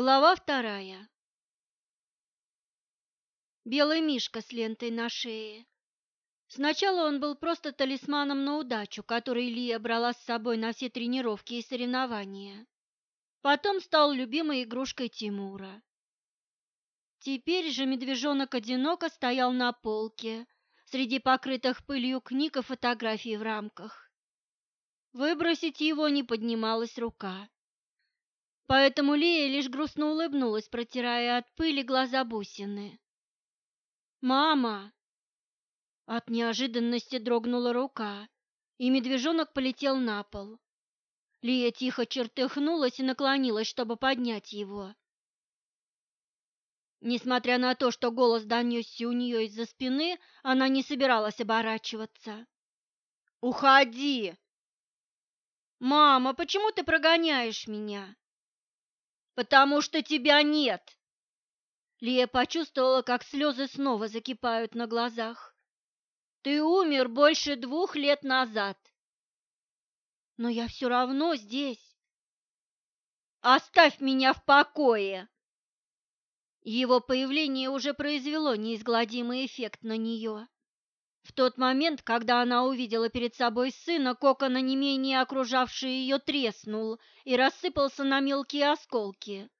Глава вторая. Белый мишка с лентой на шее. Сначала он был просто талисманом на удачу, который Лия брала с собой на все тренировки и соревнования. Потом стал любимой игрушкой Тимура. Теперь же медвежонок одиноко стоял на полке среди покрытых пылью книг и фотографий в рамках. Выбросить его не поднималась рука. Поэтому Лия лишь грустно улыбнулась, протирая от пыли глаза бусины. «Мама!» От неожиданности дрогнула рука, и медвежонок полетел на пол. Лия тихо чертыхнулась и наклонилась, чтобы поднять его. Несмотря на то, что голос донесся у нее из-за спины, она не собиралась оборачиваться. «Уходи!» «Мама, почему ты прогоняешь меня?» Потому что тебя нет. Лия почувствовала, как слезы снова закипают на глазах. Ты умер больше двух лет назад. Но я все равно здесь. Оставь меня в покое. Его появление уже произвело неизгладимый эффект на нее. В тот момент, когда она увидела перед собой сына, кокон не менее окружавший ее треснул и рассыпался на мелкие осколки.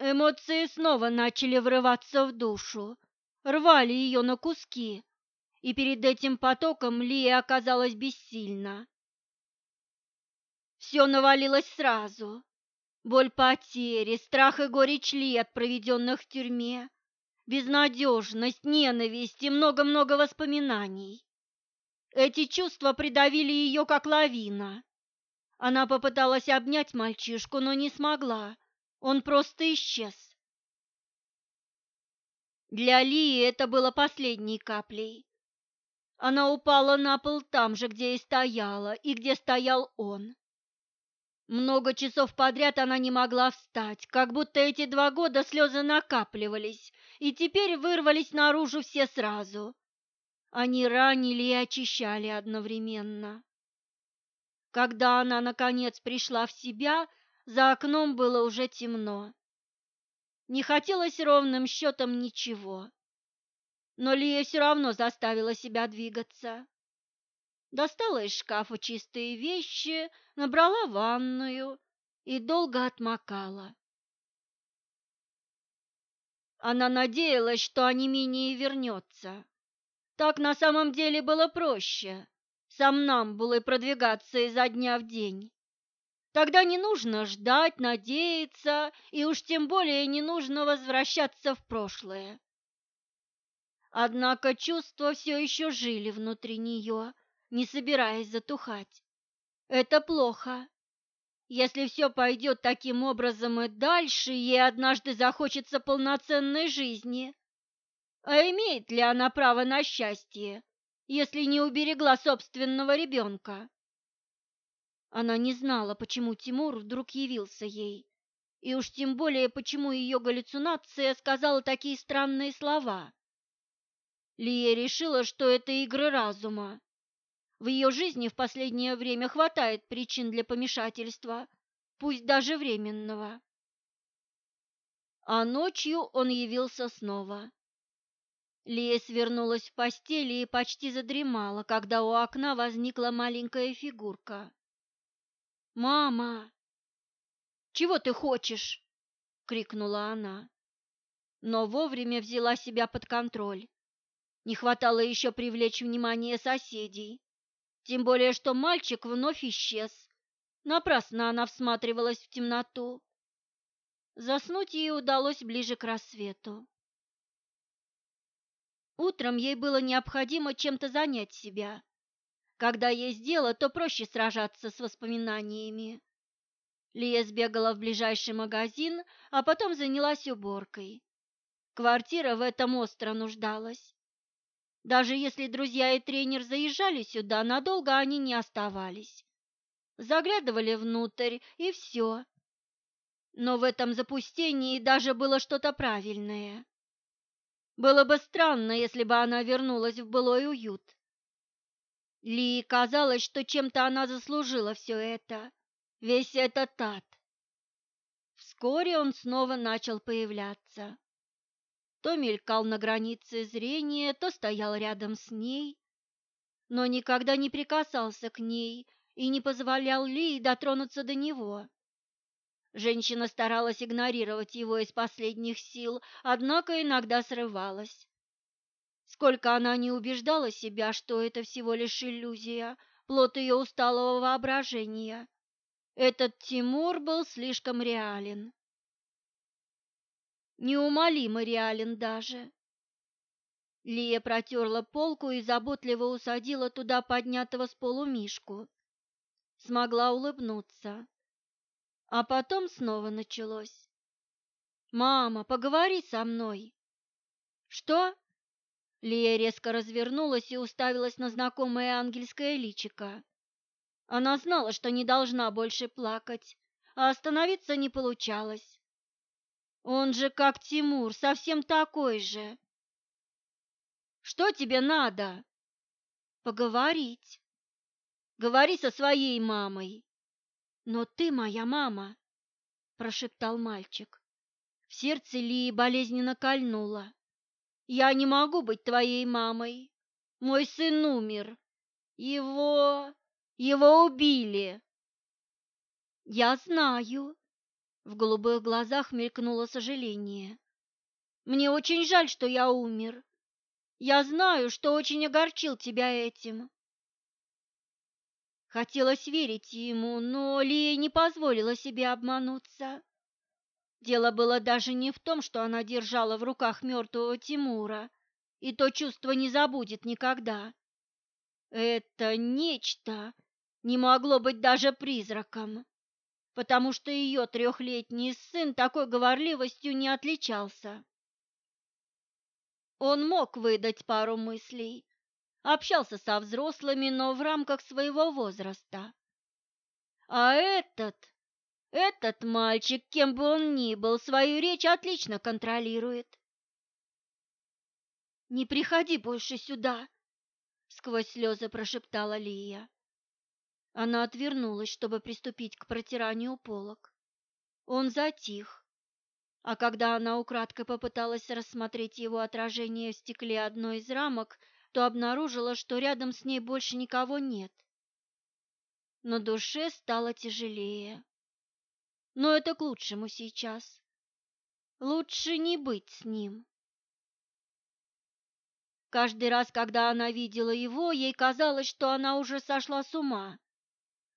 Эмоции снова начали врываться в душу, рвали ее на куски, и перед этим потоком Лия оказалась бессильна. Все навалилось сразу. Боль потери, страх и горечь лет, проведенных в тюрьме, безнадежность, ненависть и много-много воспоминаний. Эти чувства придавили ее, как лавина. Она попыталась обнять мальчишку, но не смогла. Он просто исчез. Для Лии это было последней каплей. Она упала на пол там же, где и стояла, и где стоял он. Много часов подряд она не могла встать, как будто эти два года слезы накапливались и теперь вырвались наружу все сразу. Они ранили и очищали одновременно. Когда она, наконец, пришла в себя, за окном было уже темно. Не хотелось ровным счетом ничего. Но Лия все равно заставила себя двигаться. Достала из шкафа чистые вещи, набрала ванную и долго отмокала. Она надеялась, что онемение вернется. Так на самом деле было проще. Сам нам было продвигаться изо дня в день. Тогда не нужно ждать, надеяться, и уж тем более не нужно возвращаться в прошлое. Однако чувства все еще жили внутри нее, не собираясь затухать. Это плохо. Если все пойдет таким образом и дальше, ей однажды захочется полноценной жизни. А имеет ли она право на счастье, если не уберегла собственного ребенка? Она не знала, почему Тимур вдруг явился ей, и уж тем более, почему ее галлюцинация сказала такие странные слова. Лия решила, что это игры разума, в ее жизни в последнее время хватает причин для помешательства, пусть даже временного. А ночью он явился снова. Лия свернулась в постели и почти задремала, когда у окна возникла маленькая фигурка. «Мама! Чего ты хочешь?» — крикнула она. Но вовремя взяла себя под контроль. Не хватало еще привлечь внимание соседей. Тем более, что мальчик вновь исчез. Напрасно она всматривалась в темноту. Заснуть ей удалось ближе к рассвету. Утром ей было необходимо чем-то занять себя. Когда есть дело, то проще сражаться с воспоминаниями. Лия сбегала в ближайший магазин, а потом занялась уборкой. Квартира в этом остро нуждалась. Даже если друзья и тренер заезжали сюда, надолго они не оставались. Заглядывали внутрь, и все. Но в этом запустении даже было что-то правильное. Было бы странно, если бы она вернулась в былой уют. Ли казалось, что чем-то она заслужила все это, весь этот ад. вскоре он снова начал появляться. То мелькал на границе зрения, то стоял рядом с ней, но никогда не прикасался к ней и не позволял Ли дотронуться до него. Женщина старалась игнорировать его из последних сил, однако иногда срывалась. Сколько она не убеждала себя, что это всего лишь иллюзия, плод ее усталого воображения. Этот Тимур был слишком реален. Неумолимо реален даже. Лия протерла полку и заботливо усадила туда поднятого с полу мишку. Смогла улыбнуться. А потом снова началось. «Мама, поговори со мной!» «Что?» Лия резко развернулась и уставилась на знакомое ангельское личико. Она знала, что не должна больше плакать, а остановиться не получалось. Он же как Тимур, совсем такой же. Что тебе надо? Поговорить. Говори со своей мамой. Но ты моя мама, прошептал мальчик. В сердце Лии болезненно кольнуло. Я не могу быть твоей мамой. Мой сын умер. Его... его убили. Я знаю. В голубых глазах мелькнуло сожаление. Мне очень жаль, что я умер. Я знаю, что очень огорчил тебя этим. Хотелось верить ему, но Лия не позволила себе обмануться. Дело было даже не в том, что она держала в руках мертвого Тимура, и то чувство не забудет никогда. Это нечто не могло быть даже призраком, потому что ее трехлетний сын такой говорливостью не отличался. Он мог выдать пару мыслей, общался со взрослыми, но в рамках своего возраста. А этот этот мальчик, кем бы он ни был, свою речь отлично контролирует. «Не приходи больше сюда!» — сквозь слезы прошептала Лия. Она отвернулась, чтобы приступить к протиранию полок. Он затих, а когда она украдкой попыталась рассмотреть его отражение в стекле одной из рамок, то обнаружила, что рядом с ней больше никого нет. На душе стало тяжелее но это к лучшему сейчас. Лучше не быть с ним. Каждый раз, когда она видела его, ей казалось, что она уже сошла с ума,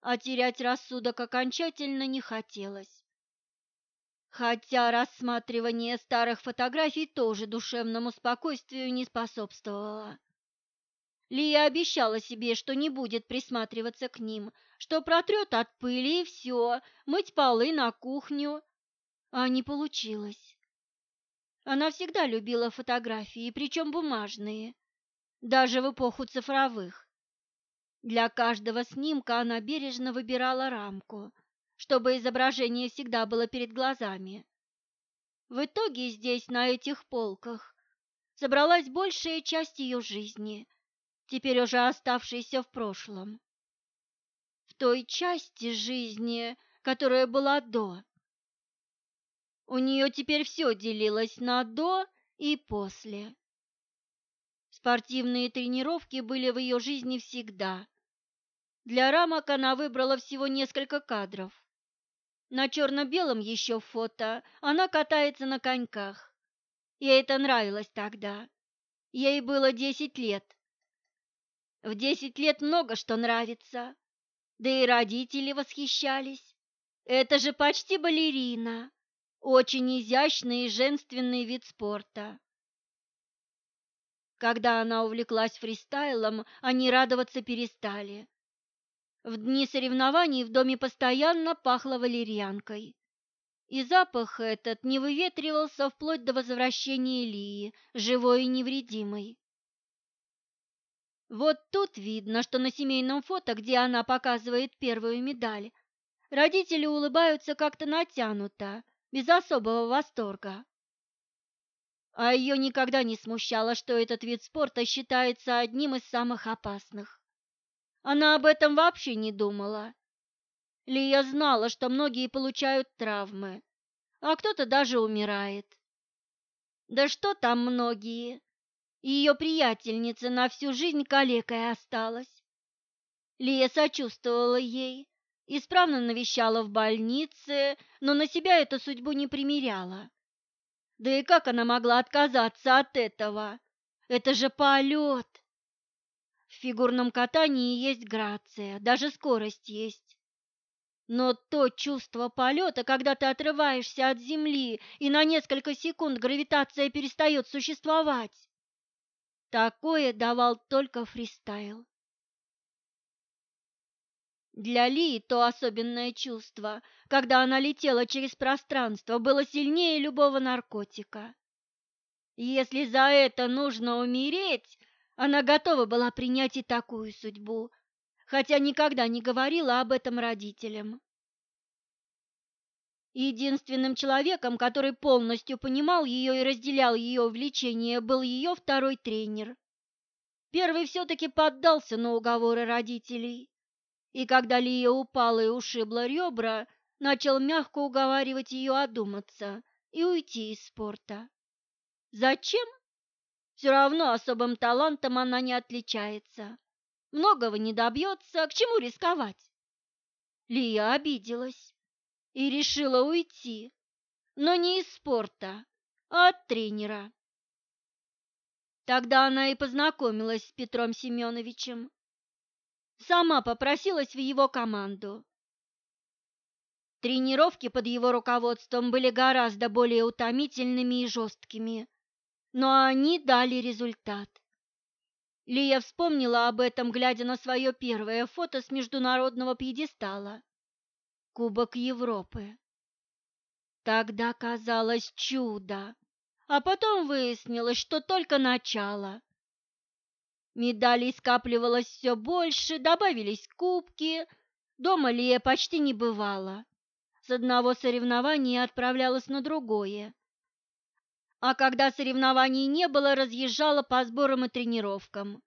а терять рассудок окончательно не хотелось. Хотя рассматривание старых фотографий тоже душевному спокойствию не способствовало. Лия обещала себе, что не будет присматриваться к ним, что протрет от пыли и все, мыть полы на кухню. А не получилось. Она всегда любила фотографии, причем бумажные, даже в эпоху цифровых. Для каждого снимка она бережно выбирала рамку, чтобы изображение всегда было перед глазами. В итоге здесь, на этих полках, собралась большая часть ее жизни – теперь уже оставшейся в прошлом. В той части жизни, которая была до. У нее теперь все делилось на «до» и «после». Спортивные тренировки были в ее жизни всегда. Для рамок она выбрала всего несколько кадров. На черно-белом еще фото она катается на коньках. Ей это нравилось тогда. Ей было десять лет. В десять лет много что нравится. Да и родители восхищались. Это же почти балерина. Очень изящный и женственный вид спорта. Когда она увлеклась фристайлом, они радоваться перестали. В дни соревнований в доме постоянно пахло валерьянкой. И запах этот не выветривался вплоть до возвращения Лии, живой и невредимой. Вот тут видно, что на семейном фото, где она показывает первую медаль, родители улыбаются как-то натянуто, без особого восторга. А ее никогда не смущало, что этот вид спорта считается одним из самых опасных. Она об этом вообще не думала. Лия знала, что многие получают травмы, а кто-то даже умирает. Да что там многие? Ее приятельница на всю жизнь калекой осталась. Лия сочувствовала ей, исправно навещала в больнице, но на себя эту судьбу не примеряла. Да и как она могла отказаться от этого? Это же полет! В фигурном катании есть грация, даже скорость есть. Но то чувство полета, когда ты отрываешься от земли и на несколько секунд гравитация перестает существовать, такое давал только фристайл. Для Ли то особенное чувство, когда она летела через пространство, было сильнее любого наркотика. Если за это нужно умереть, она готова была принять и такую судьбу, хотя никогда не говорила об этом родителям. Единственным человеком, который полностью понимал ее и разделял ее увлечение, был ее второй тренер. Первый все-таки поддался на уговоры родителей и когда Лия упала и ушибла ребра, начал мягко уговаривать ее одуматься и уйти из спорта. Зачем? Все равно особым талантом она не отличается. Многого не добьется, к чему рисковать? Лия обиделась и решила уйти, но не из спорта, а от тренера. Тогда она и познакомилась с Петром Семеновичем. Сама попросилась в его команду. Тренировки под его руководством были гораздо более утомительными и жесткими, но они дали результат. Лия вспомнила об этом, глядя на свое первое фото с международного пьедестала. Кубок Европы. Тогда казалось чудо, а потом выяснилось, что только начало. Медалей скапливалось все больше, добавились кубки. Дома Лия почти не бывала. С одного соревнования отправлялась на другое. А когда соревнований не было, разъезжала по сборам и тренировкам.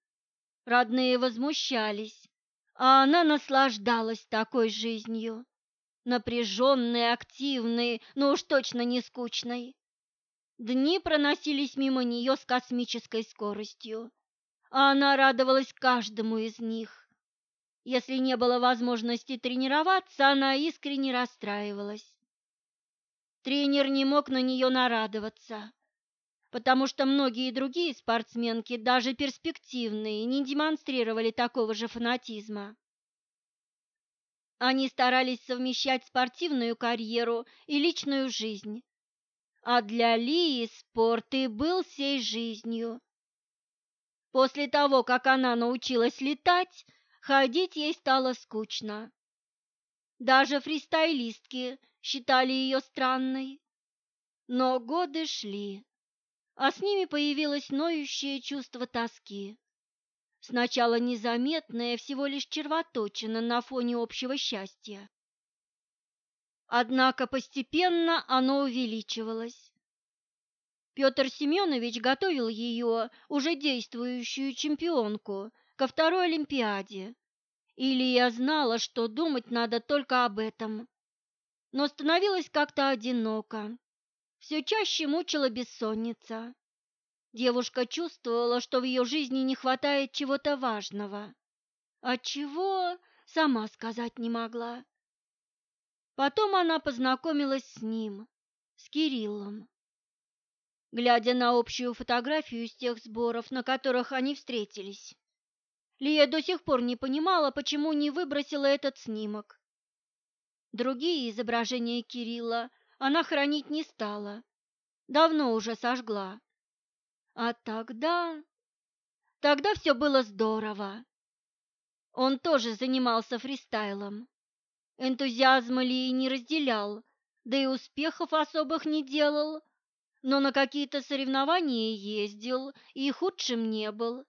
Родные возмущались, а она наслаждалась такой жизнью. Напряженной, активной, но уж точно не скучной. Дни проносились мимо нее с космической скоростью а она радовалась каждому из них. Если не было возможности тренироваться, она искренне расстраивалась. Тренер не мог на нее нарадоваться, потому что многие другие спортсменки, даже перспективные, не демонстрировали такого же фанатизма. Они старались совмещать спортивную карьеру и личную жизнь. А для Лии спорт и был всей жизнью. После того, как она научилась летать, ходить ей стало скучно. Даже фристайлистки считали ее странной. Но годы шли, а с ними появилось ноющее чувство тоски. Сначала незаметное, всего лишь червоточина на фоне общего счастья. Однако постепенно оно увеличивалось. Петр Семенович готовил ее, уже действующую чемпионку, ко второй Олимпиаде. Илья знала, что думать надо только об этом. Но становилось как-то одиноко. Все чаще мучила бессонница. Девушка чувствовала, что в ее жизни не хватает чего-то важного. А чего, сама сказать не могла. Потом она познакомилась с ним, с Кириллом глядя на общую фотографию из тех сборов, на которых они встретились. Лия до сих пор не понимала, почему не выбросила этот снимок. Другие изображения Кирилла она хранить не стала, давно уже сожгла. А тогда... Тогда все было здорово. Он тоже занимался фристайлом. Энтузиазма Лии не разделял, да и успехов особых не делал, но на какие-то соревнования ездил и худшим не был.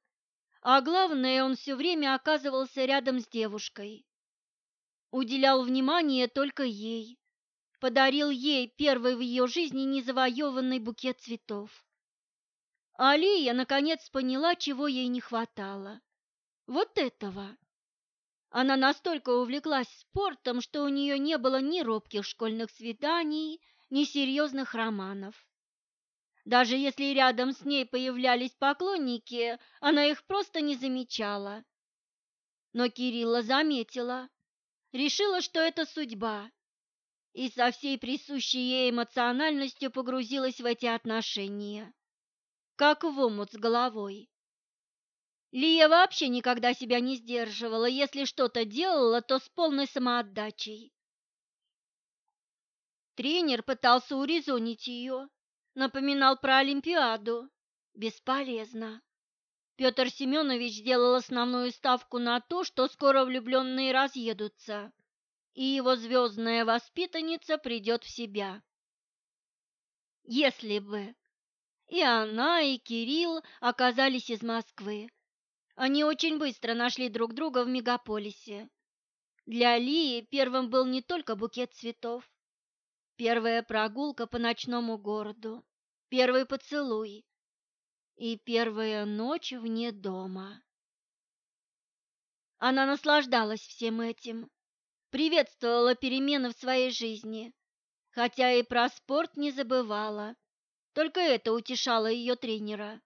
А главное, он все время оказывался рядом с девушкой. Уделял внимание только ей. Подарил ей первый в ее жизни незавоеванный букет цветов. Алия наконец поняла, чего ей не хватало. Вот этого. Она настолько увлеклась спортом, что у нее не было ни робких школьных свиданий, ни серьезных романов. Даже если рядом с ней появлялись поклонники, она их просто не замечала. Но Кирилла заметила, решила, что это судьба, и со всей присущей ей эмоциональностью погрузилась в эти отношения, как в омут с головой. Лия вообще никогда себя не сдерживала, если что-то делала, то с полной самоотдачей. Тренер пытался урезонить ее, напоминал про Олимпиаду. Бесполезно. Петр Семенович сделал основную ставку на то, что скоро влюбленные разъедутся, и его звездная воспитанница придет в себя. Если бы и она, и Кирилл оказались из Москвы, они очень быстро нашли друг друга в мегаполисе. Для Лии первым был не только букет цветов, первая прогулка по ночному городу, первый поцелуй и первая ночь вне дома. Она наслаждалась всем этим, приветствовала перемены в своей жизни, хотя и про спорт не забывала. Только это утешало ее тренера.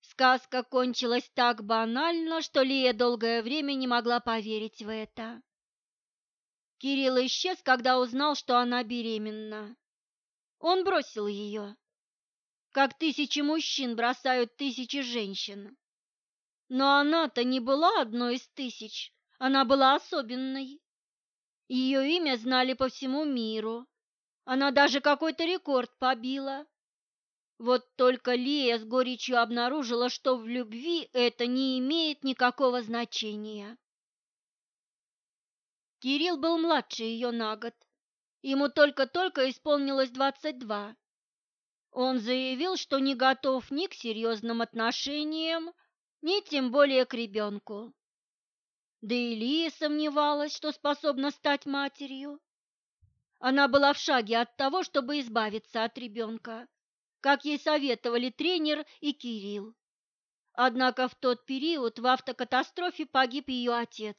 Сказка кончилась так банально, что Лия долгое время не могла поверить в это. Кирилл исчез, когда узнал, что она беременна. Он бросил ее, как тысячи мужчин бросают тысячи женщин. Но она-то не была одной из тысяч, она была особенной. Ее имя знали по всему миру. Она даже какой-то рекорд побила. Вот только Лия с горечью обнаружила, что в любви это не имеет никакого значения. Кирилл был младше ее на год. Ему только-только исполнилось двадцать два. Он заявил, что не готов ни к серьезным отношениям, ни тем более к ребенку. Да и Лия сомневалась, что способна стать матерью. Она была в шаге от того, чтобы избавиться от ребенка как ей советовали тренер и Кирилл. Однако в тот период в автокатастрофе погиб ее отец.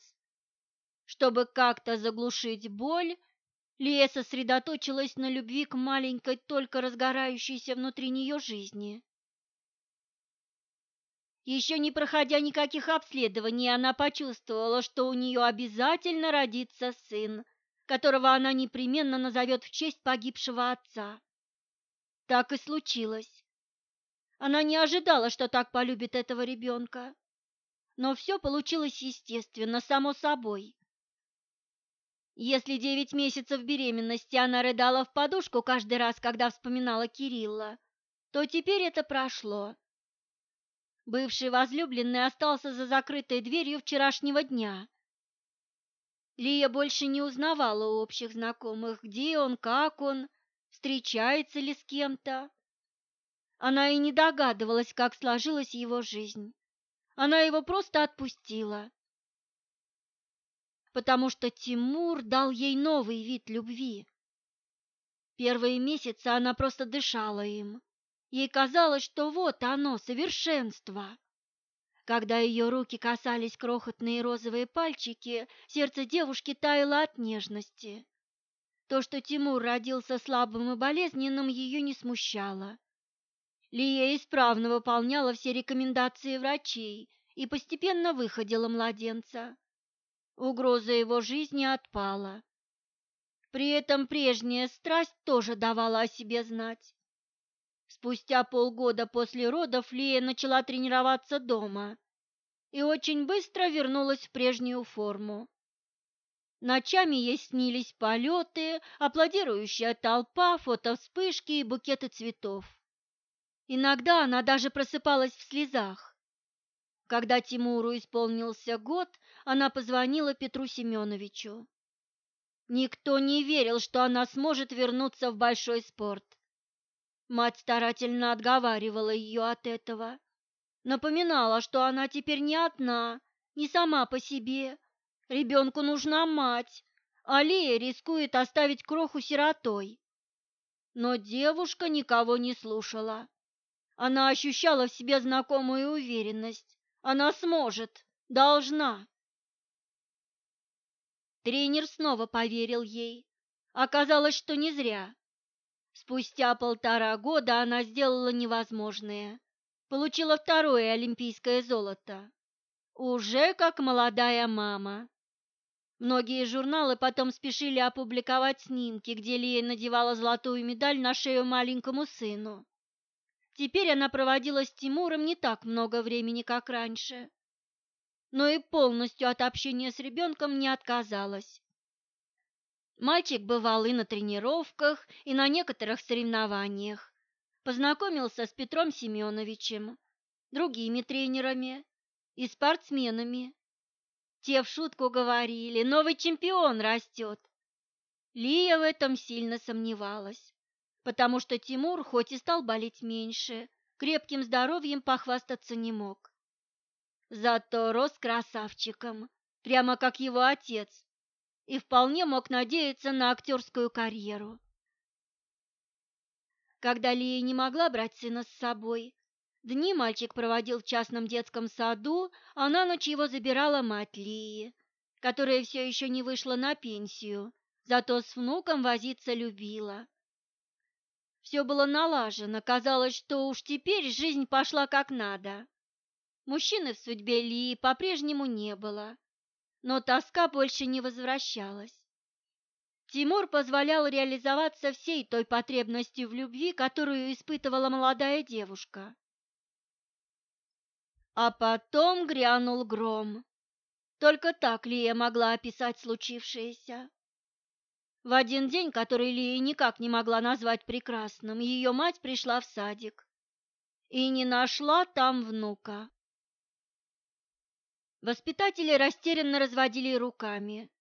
Чтобы как-то заглушить боль, Лия сосредоточилась на любви к маленькой, только разгорающейся внутри нее жизни. Еще не проходя никаких обследований, она почувствовала, что у нее обязательно родится сын, которого она непременно назовет в честь погибшего отца. Так и случилось. Она не ожидала, что так полюбит этого ребенка. Но все получилось естественно, само собой. Если девять месяцев беременности она рыдала в подушку каждый раз, когда вспоминала Кирилла, то теперь это прошло. Бывший возлюбленный остался за закрытой дверью вчерашнего дня. Лия больше не узнавала у общих знакомых, где он, как он, встречается ли с кем-то. Она и не догадывалась, как сложилась его жизнь. Она его просто отпустила. Потому что Тимур дал ей новый вид любви. Первые месяцы она просто дышала им. Ей казалось, что вот оно, совершенство. Когда ее руки касались крохотные розовые пальчики, сердце девушки таяло от нежности. То, что Тимур родился слабым и болезненным, ее не смущало. Лия исправно выполняла все рекомендации врачей и постепенно выходила младенца. Угроза его жизни отпала. При этом прежняя страсть тоже давала о себе знать. Спустя полгода после родов Лия начала тренироваться дома и очень быстро вернулась в прежнюю форму. Ночами ей снились полеты, аплодирующая толпа, фотовспышки и букеты цветов. Иногда она даже просыпалась в слезах. Когда Тимуру исполнился год, она позвонила Петру Семеновичу. Никто не верил, что она сможет вернуться в большой спорт. Мать старательно отговаривала ее от этого. Напоминала, что она теперь не одна, не сама по себе, Ребенку нужна мать, а Лия рискует оставить кроху сиротой. Но девушка никого не слушала. Она ощущала в себе знакомую уверенность. Она сможет, Должна. Тренер снова поверил ей. Оказалось, что не зря. Спустя полтора года она сделала невозможное. Получила второе олимпийское золото. Уже как молодая мама. Многие журналы потом спешили опубликовать снимки, где Лия надевала золотую медаль на шею маленькому сыну. Теперь она проводила с Тимуром не так много времени, как раньше, но и полностью от общения с ребенком не отказалась. Мальчик бывал и на тренировках, и на некоторых соревнованиях. Познакомился с Петром Семеновичем, другими тренерами и спортсменами. Те в шутку говорили, новый чемпион растет. Лия в этом сильно сомневалась, потому что Тимур, хоть и стал болеть меньше, крепким здоровьем похвастаться не мог. Зато рос красавчиком, прямо как его отец, и вполне мог надеяться на актерскую карьеру. Когда Лия не могла брать сына с собой, дни мальчик проводил в частном детском саду, а на ночь его забирала мать Лии, которая все еще не вышла на пенсию, зато с внуком возиться любила. Все было налажено, казалось, что уж теперь жизнь пошла как надо. Мужчины в судьбе Лии по-прежнему не было, но тоска больше не возвращалась. Тимур позволял реализоваться всей той потребностью в любви, которую испытывала молодая девушка. А потом грянул гром. Только так Лия могла описать случившееся. В один день, который Лия никак не могла назвать прекрасным, ее мать пришла в садик и не нашла там внука. Воспитатели растерянно разводили руками.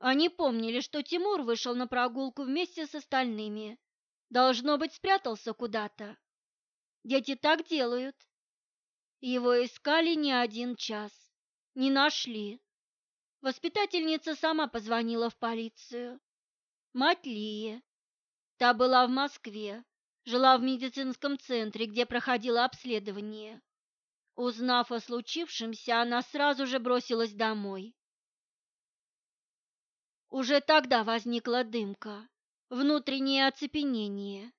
Они помнили, что Тимур вышел на прогулку вместе с остальными. Должно быть, спрятался куда-то. Дети так делают. Его искали не один час. Не нашли. Воспитательница сама позвонила в полицию. Мать Лии. Та была в Москве, жила в медицинском центре, где проходило обследование. Узнав о случившемся, она сразу же бросилась домой. Уже тогда возникла дымка, внутреннее оцепенение.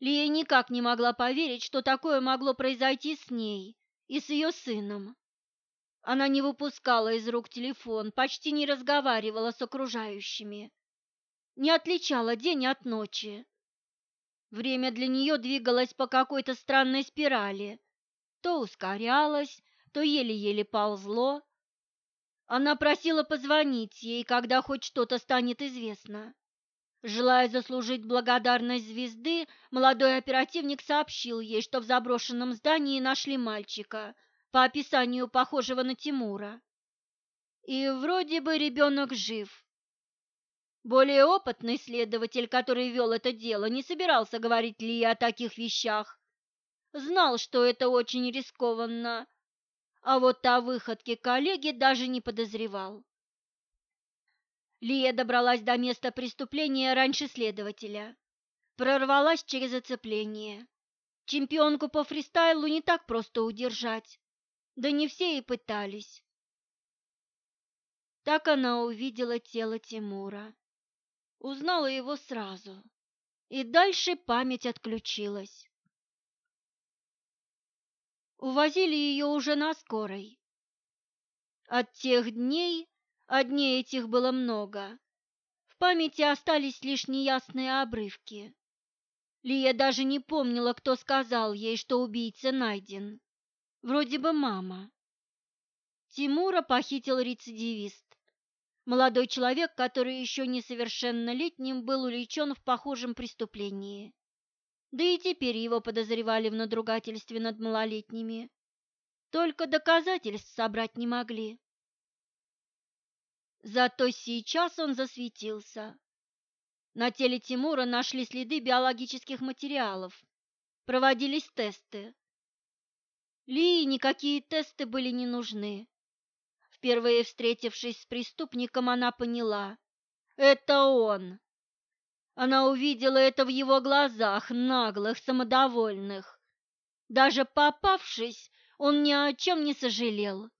Лия никак не могла поверить, что такое могло произойти с ней и с ее сыном. Она не выпускала из рук телефон, почти не разговаривала с окружающими, не отличала день от ночи. Время для нее двигалось по какой-то странной спирали, то ускорялось, то еле-еле ползло. Она просила позвонить ей, когда хоть что-то станет известно. Желая заслужить благодарность звезды, молодой оперативник сообщил ей, что в заброшенном здании нашли мальчика, по описанию похожего на Тимура. И вроде бы ребенок жив. Более опытный следователь, который вел это дело, не собирался говорить Ли о таких вещах, знал, что это очень рискованно, а вот о выходке коллеги даже не подозревал. Лия добралась до места преступления раньше следователя, прорвалась через оцепление. Чемпионку по фристайлу не так просто удержать, да не все и пытались. Так она увидела тело Тимура, узнала его сразу, и дальше память отключилась. Увозили ее уже на скорой. От тех дней, а дней этих было много, в памяти остались лишь неясные обрывки. Лия даже не помнила, кто сказал ей, что убийца найден. Вроде бы мама. Тимура похитил рецидивист. Молодой человек, который еще несовершеннолетним был увлечен в похожем преступлении. Да и теперь его подозревали в надругательстве над малолетними. Только доказательств собрать не могли. Зато сейчас он засветился. На теле Тимура нашли следы биологических материалов. Проводились тесты. Лии никакие тесты были не нужны. Впервые встретившись с преступником, она поняла – это он. Она увидела это в его глазах, наглых, самодовольных. Даже попавшись, он ни о чем не сожалел.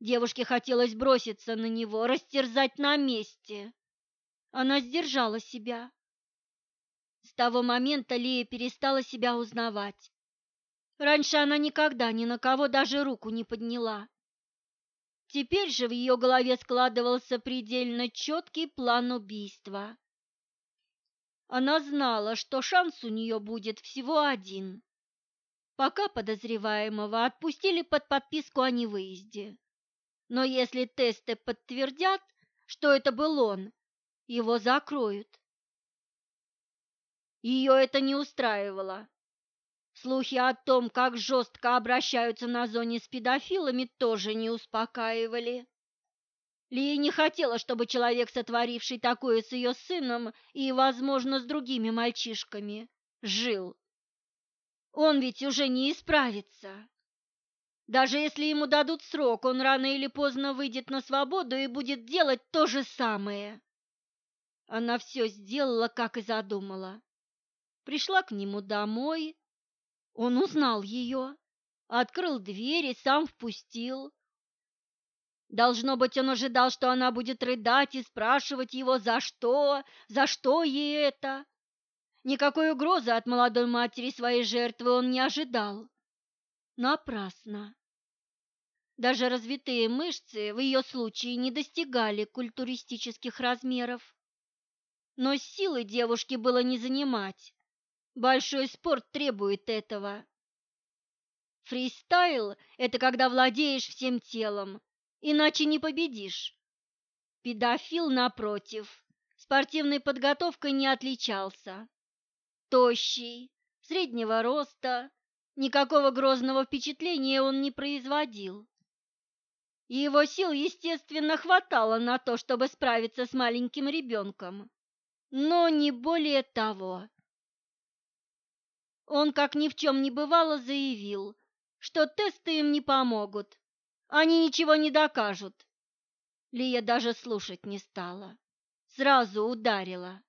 Девушке хотелось броситься на него, растерзать на месте. Она сдержала себя. С того момента Лия перестала себя узнавать. Раньше она никогда ни на кого даже руку не подняла. Теперь же в ее голове складывался предельно четкий план убийства. Она знала, что шанс у нее будет всего один. Пока подозреваемого отпустили под подписку о невыезде. Но если тесты подтвердят, что это был он, его закроют. Ее это не устраивало. Слухи о том, как жестко обращаются на зоне с педофилами, тоже не успокаивали. Лия не хотела, чтобы человек, сотворивший такое с ее сыном и, возможно, с другими мальчишками, жил. Он ведь уже не исправится. Даже если ему дадут срок, он рано или поздно выйдет на свободу и будет делать то же самое. Она все сделала, как и задумала. Пришла к нему домой. Он узнал ее, открыл дверь и сам впустил. Должно быть, он ожидал, что она будет рыдать и спрашивать его, за что, за что ей это. Никакой угрозы от молодой матери своей жертвы он не ожидал. Напрасно. Даже развитые мышцы в ее случае не достигали культуристических размеров. Но силы девушки было не занимать. Большой спорт требует этого. Фристайл – это когда владеешь всем телом, иначе не победишь. Педофил, напротив, спортивной подготовкой не отличался. Тощий, среднего роста, Никакого грозного впечатления он не производил. его сил, естественно, хватало на то, чтобы справиться с маленьким ребенком, но не более того. Он, как ни в чем не бывало, заявил, что тесты им не помогут, они ничего не докажут. Лия даже слушать не стала, сразу ударила.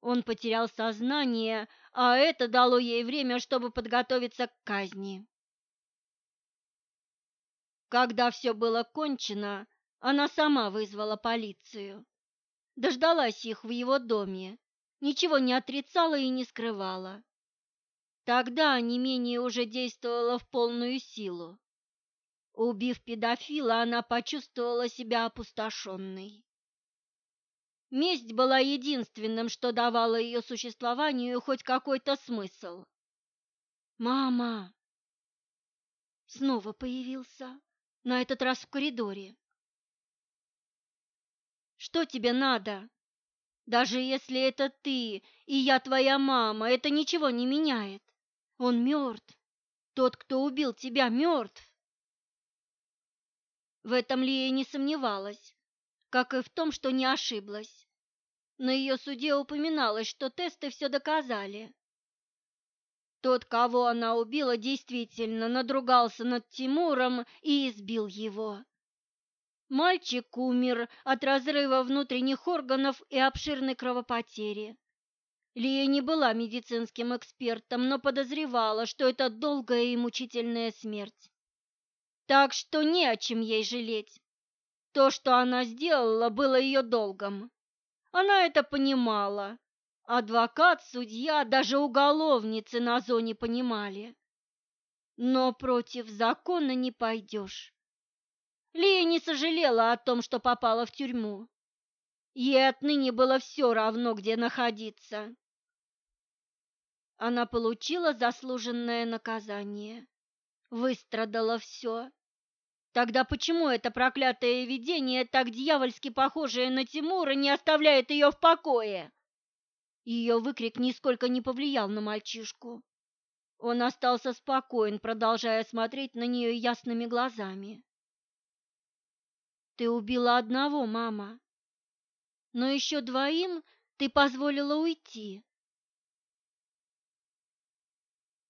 Он потерял сознание, а это дало ей время, чтобы подготовиться к казни. Когда все было кончено, она сама вызвала полицию. Дождалась их в его доме, ничего не отрицала и не скрывала. Тогда не менее уже действовала в полную силу. Убив педофила, она почувствовала себя опустошенной. Месть была единственным, что давало ее существованию хоть какой-то смысл. «Мама!» Снова появился, на этот раз в коридоре. «Что тебе надо? Даже если это ты и я твоя мама, это ничего не меняет. Он мертв. Тот, кто убил тебя, мертв!» В этом Лия не сомневалась как и в том, что не ошиблась. На ее суде упоминалось, что тесты все доказали. Тот, кого она убила, действительно надругался над Тимуром и избил его. Мальчик умер от разрыва внутренних органов и обширной кровопотери. Лия не была медицинским экспертом, но подозревала, что это долгая и мучительная смерть. Так что не о чем ей жалеть. То, что она сделала, было ее долгом. Она это понимала. Адвокат, судья, даже уголовницы на зоне понимали. Но против закона не пойдешь. Лия не сожалела о том, что попала в тюрьму. Ей отныне было все равно, где находиться. Она получила заслуженное наказание, выстрадала все Тогда почему это проклятое видение, так дьявольски похожее на Тимура, не оставляет ее в покое? Ее выкрик нисколько не повлиял на мальчишку. Он остался спокоен, продолжая смотреть на нее ясными глазами. «Ты убила одного, мама, но еще двоим ты позволила уйти.